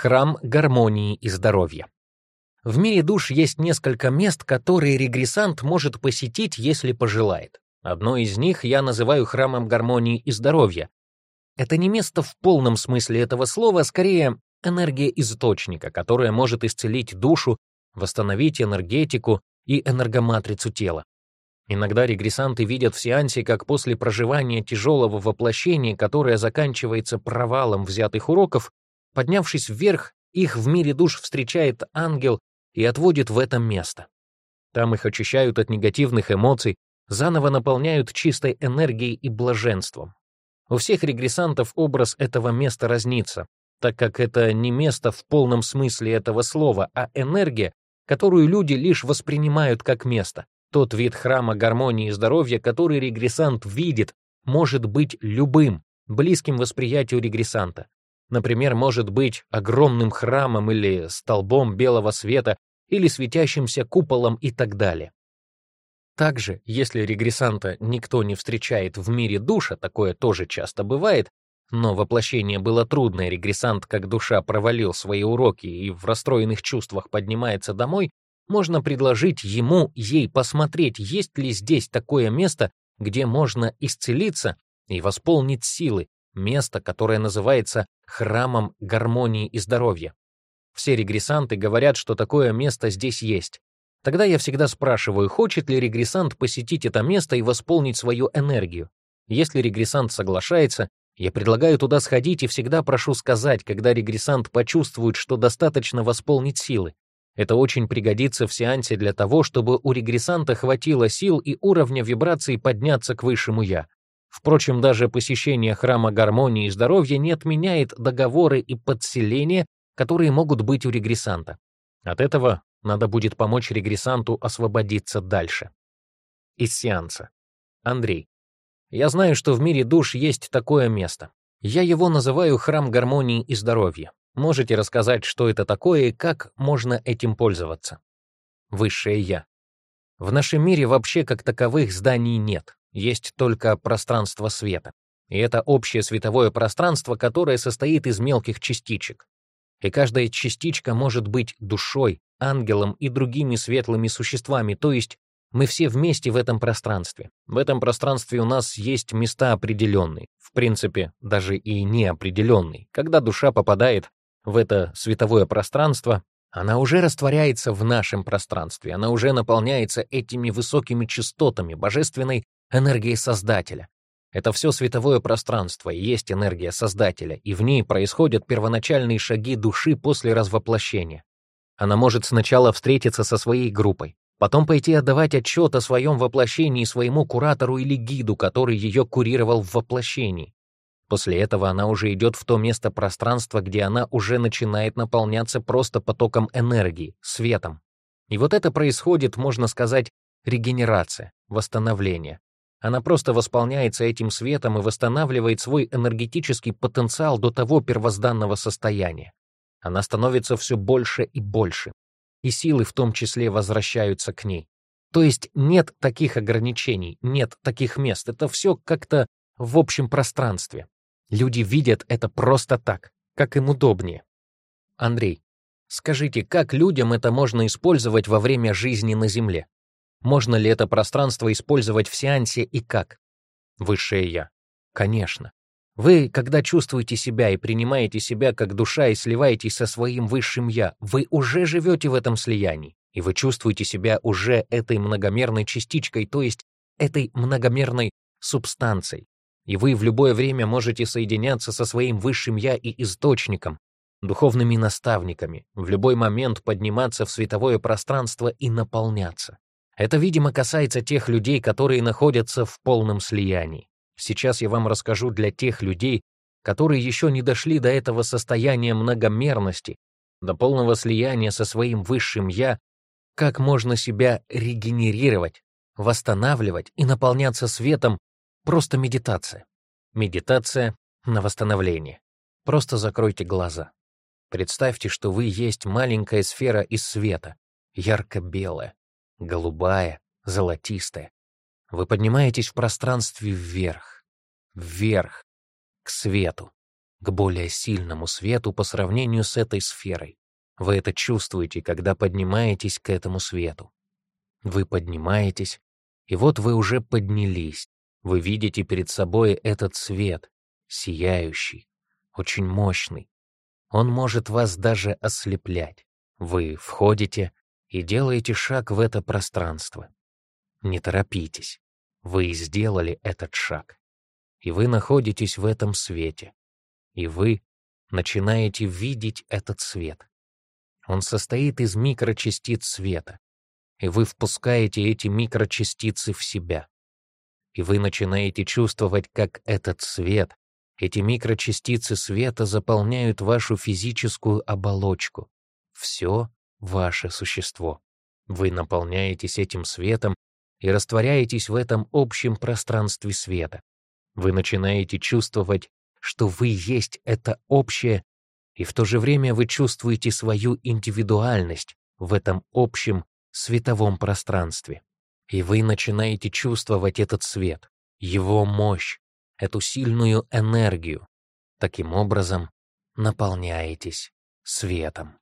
храм гармонии и здоровья. В мире душ есть несколько мест, которые регрессант может посетить, если пожелает. Одно из них я называю храмом гармонии и здоровья. Это не место в полном смысле этого слова, а скорее энергия источника, которая может исцелить душу, восстановить энергетику и энергоматрицу тела. Иногда регрессанты видят в сеансе, как после проживания тяжелого воплощения, которое заканчивается провалом взятых уроков, Поднявшись вверх, их в мире душ встречает ангел и отводит в это место. Там их очищают от негативных эмоций, заново наполняют чистой энергией и блаженством. У всех регрессантов образ этого места разнится, так как это не место в полном смысле этого слова, а энергия, которую люди лишь воспринимают как место. Тот вид храма гармонии и здоровья, который регрессант видит, может быть любым, близким восприятию регрессанта например, может быть огромным храмом или столбом белого света или светящимся куполом и так далее. Также, если регрессанта никто не встречает в мире душа, такое тоже часто бывает, но воплощение было трудное, регрессант, как душа, провалил свои уроки и в расстроенных чувствах поднимается домой, можно предложить ему, ей посмотреть, есть ли здесь такое место, где можно исцелиться и восполнить силы, место, которое называется храмом гармонии и здоровья. Все регрессанты говорят, что такое место здесь есть. Тогда я всегда спрашиваю, хочет ли регрессант посетить это место и восполнить свою энергию. Если регрессант соглашается, я предлагаю туда сходить и всегда прошу сказать, когда регрессант почувствует, что достаточно восполнить силы. Это очень пригодится в сеансе для того, чтобы у регрессанта хватило сил и уровня вибраций подняться к высшему «я». Впрочем, даже посещение храма гармонии и здоровья не отменяет договоры и подселения, которые могут быть у регрессанта. От этого надо будет помочь регрессанту освободиться дальше. Из сеанса. Андрей. Я знаю, что в мире душ есть такое место. Я его называю храм гармонии и здоровья. Можете рассказать, что это такое и как можно этим пользоваться? Высшее Я. В нашем мире вообще как таковых зданий нет. Есть только пространство света. И это общее световое пространство, которое состоит из мелких частичек. И каждая частичка может быть душой, ангелом и другими светлыми существами, то есть мы все вместе в этом пространстве. В этом пространстве у нас есть места определенные, в принципе, даже и неопределенные. Когда душа попадает в это световое пространство, она уже растворяется в нашем пространстве, она уже наполняется этими высокими частотами божественной энергией Создателя. Это все световое пространство и есть энергия Создателя, и в ней происходят первоначальные шаги души после развоплощения. Она может сначала встретиться со своей группой, потом пойти отдавать отчет о своем воплощении своему куратору или гиду, который ее курировал в воплощении. После этого она уже идет в то место пространства, где она уже начинает наполняться просто потоком энергии, светом. И вот это происходит, можно сказать, регенерация, восстановление, она просто восполняется этим светом и восстанавливает свой энергетический потенциал до того первозданного состояния. Она становится все больше и больше, и силы в том числе возвращаются к ней. То есть нет таких ограничений, нет таких мест. Это все как-то в общем пространстве. Люди видят это просто так, как им удобнее. Андрей, скажите, как людям это можно использовать во время жизни на Земле? Можно ли это пространство использовать в сеансе и как? Высшее Я. Конечно. Вы, когда чувствуете себя и принимаете себя как душа и сливаетесь со своим Высшим Я, вы уже живете в этом слиянии, и вы чувствуете себя уже этой многомерной частичкой, то есть этой многомерной субстанцией. И вы в любое время можете соединяться со своим Высшим Я и Источником, духовными наставниками, в любой момент подниматься в световое пространство и наполняться. Это, видимо, касается тех людей, которые находятся в полном слиянии. Сейчас я вам расскажу для тех людей, которые еще не дошли до этого состояния многомерности, до полного слияния со своим высшим «я», как можно себя регенерировать, восстанавливать и наполняться светом просто медитация. Медитация на восстановление. Просто закройте глаза. Представьте, что вы есть маленькая сфера из света, ярко-белая голубая, золотистая. Вы поднимаетесь в пространстве вверх, вверх, к свету, к более сильному свету по сравнению с этой сферой. Вы это чувствуете, когда поднимаетесь к этому свету. Вы поднимаетесь, и вот вы уже поднялись. Вы видите перед собой этот свет, сияющий, очень мощный. Он может вас даже ослеплять. Вы входите, и делаете шаг в это пространство. Не торопитесь. Вы сделали этот шаг. И вы находитесь в этом свете. И вы начинаете видеть этот свет. Он состоит из микрочастиц света. И вы впускаете эти микрочастицы в себя. И вы начинаете чувствовать, как этот свет, эти микрочастицы света заполняют вашу физическую оболочку. Все, ваше существо. Вы наполняетесь этим светом и растворяетесь в этом общем пространстве света. Вы начинаете чувствовать, что вы есть это общее, и в то же время вы чувствуете свою индивидуальность в этом общем световом пространстве. И вы начинаете чувствовать этот свет, его мощь, эту сильную энергию. Таким образом, наполняетесь светом.